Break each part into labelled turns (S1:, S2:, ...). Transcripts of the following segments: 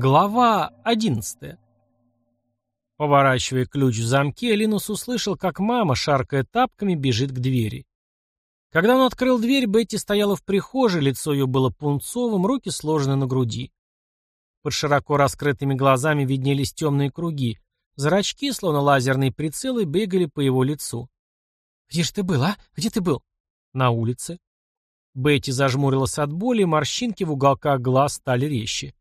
S1: Глава 11 Поворачивая ключ в замке, Линус услышал, как мама, шаркая тапками, бежит к двери. Когда он открыл дверь, Бетти стояла в прихожей, лицо ее было пунцовым, руки сложены на груди. Под широко раскрытыми глазами виднелись темные круги. Зрачки, словно лазерные прицелы, бегали по его лицу. «Где же ты был, а? Где ты был?» «На улице». Бетти зажмурилась от боли, морщинки в уголках глаз стали резче.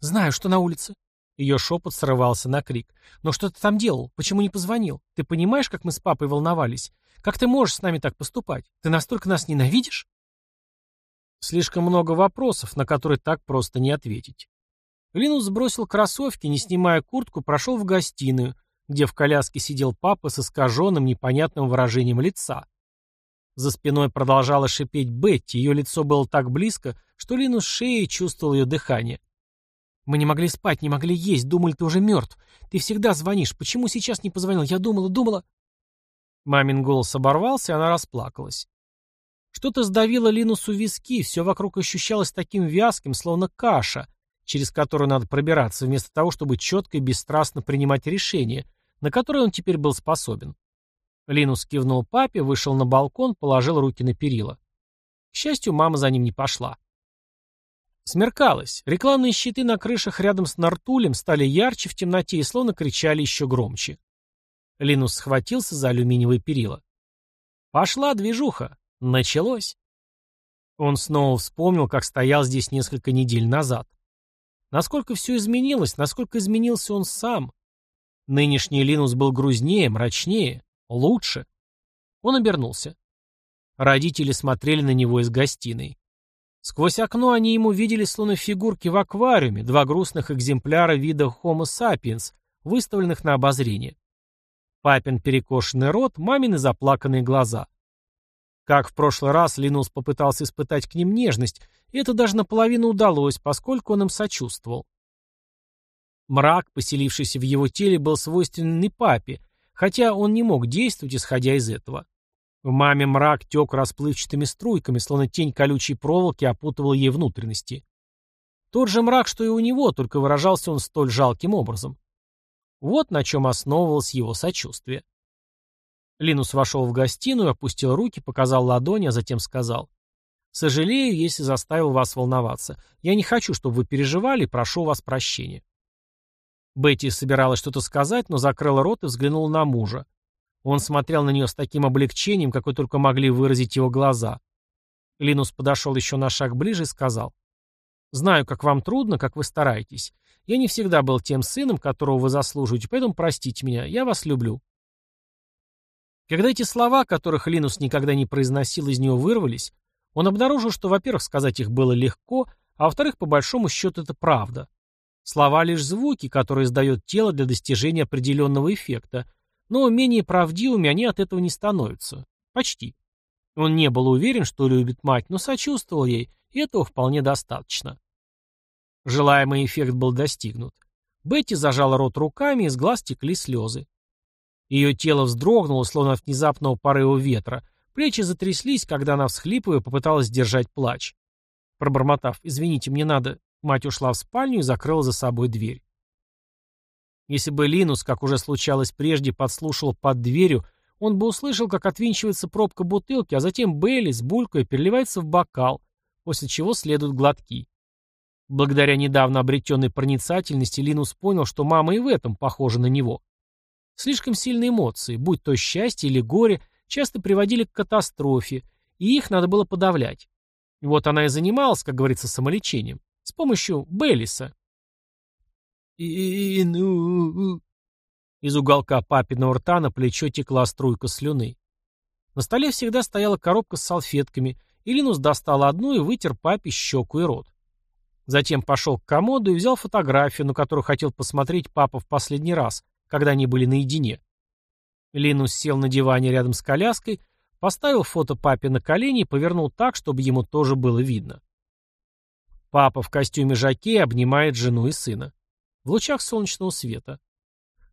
S1: «Знаю, что на улице». Ее шепот срывался на крик. «Но что ты там делал? Почему не позвонил? Ты понимаешь, как мы с папой волновались? Как ты можешь с нами так поступать? Ты настолько нас ненавидишь?» Слишком много вопросов, на которые так просто не ответить. Линус сбросил кроссовки, не снимая куртку, прошел в гостиную, где в коляске сидел папа с искаженным непонятным выражением лица. За спиной продолжала шипеть Бетти, ее лицо было так близко, что Линус шеей чувствовал ее дыхание. Мы не могли спать, не могли есть, думали, ты уже мертв. Ты всегда звонишь. Почему сейчас не позвонил? Я думала, думала...» Мамин голос оборвался, и она расплакалась. Что-то сдавило Линусу виски, все вокруг ощущалось таким вязким, словно каша, через которую надо пробираться, вместо того, чтобы четко и бесстрастно принимать решения, на которые он теперь был способен. Линус кивнул папе, вышел на балкон, положил руки на перила. К счастью, мама за ним не пошла. Смеркалось. Рекламные щиты на крышах рядом с Нартулем стали ярче в темноте и словно кричали еще громче. Линус схватился за алюминиевые перила. «Пошла движуха! Началось!» Он снова вспомнил, как стоял здесь несколько недель назад. Насколько все изменилось, насколько изменился он сам. Нынешний Линус был грузнее, мрачнее, лучше. Он обернулся. Родители смотрели на него из гостиной. Сквозь окно они ему видели словно фигурки в аквариуме, два грустных экземпляра вида Homo sapiens, выставленных на обозрение. Папин перекошенный рот, мамины заплаканные глаза. Как в прошлый раз, Линус попытался испытать к ним нежность, и это даже наполовину удалось, поскольку он им сочувствовал. Мрак, поселившийся в его теле, был свойственен папе, хотя он не мог действовать, исходя из этого. В маме мрак тек расплывчатыми струйками, словно тень колючей проволоки опутывал ей внутренности. Тот же мрак, что и у него, только выражался он столь жалким образом. Вот на чем основывалось его сочувствие. Линус вошел в гостиную, опустил руки, показал ладони, а затем сказал. «Сожалею, если заставил вас волноваться. Я не хочу, чтобы вы переживали, прошу вас прощения». Бетти собиралась что-то сказать, но закрыла рот и взглянула на мужа. Он смотрел на нее с таким облегчением, какой только могли выразить его глаза. Линус подошел еще на шаг ближе и сказал. «Знаю, как вам трудно, как вы стараетесь. Я не всегда был тем сыном, которого вы заслуживаете, поэтому простите меня, я вас люблю». Когда эти слова, которых Линус никогда не произносил, из него вырвались, он обнаружил, что, во-первых, сказать их было легко, а во-вторых, по большому счету, это правда. Слова лишь звуки, которые издает тело для достижения определенного эффекта, но менее правдивыми они от этого не становятся. Почти. Он не был уверен, что любит мать, но сочувствовал ей, и этого вполне достаточно. Желаемый эффект был достигнут. Бетти зажала рот руками, из глаз текли слезы. Ее тело вздрогнуло, словно от внезапного порыва ветра. Плечи затряслись, когда она, всхлипывая, попыталась сдержать плач. Пробормотав «Извините, мне надо», мать ушла в спальню и закрыла за собой дверь. Если бы Линус, как уже случалось прежде, подслушал под дверью, он бы услышал, как отвинчивается пробка бутылки, а затем Бейли с булькой переливается в бокал, после чего следуют глотки. Благодаря недавно обретенной проницательности Линус понял, что мама и в этом похожа на него. Слишком сильные эмоции, будь то счастье или горе, часто приводили к катастрофе, и их надо было подавлять. вот она и занималась, как говорится, самолечением, с помощью Беллиса. И ну Из уголка папиного рта на плечо текла струйка слюны. На столе всегда стояла коробка с салфетками, и Линус достал одну и вытер папе щеку и рот. Затем пошел к комоду и взял фотографию, на которую хотел посмотреть папа в последний раз, когда они были наедине. Линус сел на диване рядом с коляской, поставил фото папе на колени и повернул так, чтобы ему тоже было видно. Папа в костюме жаке обнимает жену и сына в лучах солнечного света.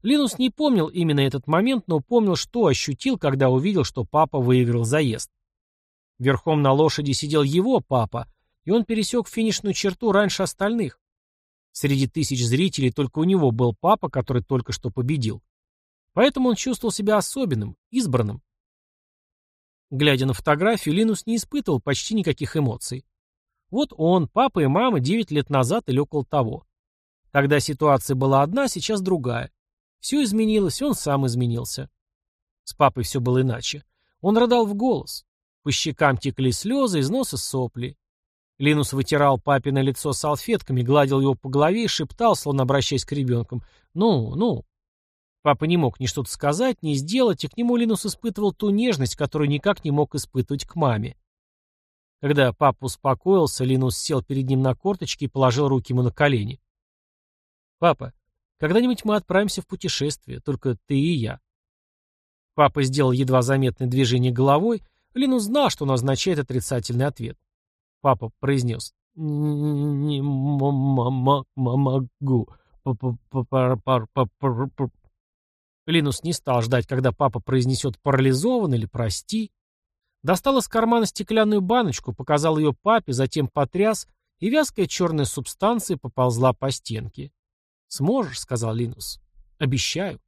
S1: Линус не помнил именно этот момент, но помнил, что ощутил, когда увидел, что папа выиграл заезд. Верхом на лошади сидел его папа, и он пересек финишную черту раньше остальных. Среди тысяч зрителей только у него был папа, который только что победил. Поэтому он чувствовал себя особенным, избранным. Глядя на фотографию, Линус не испытывал почти никаких эмоций. Вот он, папа и мама 9 лет назад или около того. Тогда ситуация была одна, сейчас другая. Все изменилось, он сам изменился. С папой все было иначе. Он рыдал в голос. По щекам текли слезы, из носа сопли. Линус вытирал папино лицо салфетками, гладил его по голове и шептал, словно обращаясь к ребенкам. «Ну, ну». Папа не мог ни что-то сказать, ни сделать, и к нему Линус испытывал ту нежность, которую никак не мог испытывать к маме. Когда папа успокоился, Линус сел перед ним на корточки и положил руки ему на колени. «Папа, когда-нибудь мы отправимся в путешествие, только ты и я». Папа сделал едва заметное движение головой. Линус знал, что он означает отрицательный ответ. Папа произнес. «Не могу». Линус не стал ждать, когда папа произнесет «парализован» или «прости». Достал из кармана стеклянную баночку, показал ее папе, затем потряс, и вязкая черная субстанция поползла по стенке. «Сможешь», — сказал Линус. «Обещаю».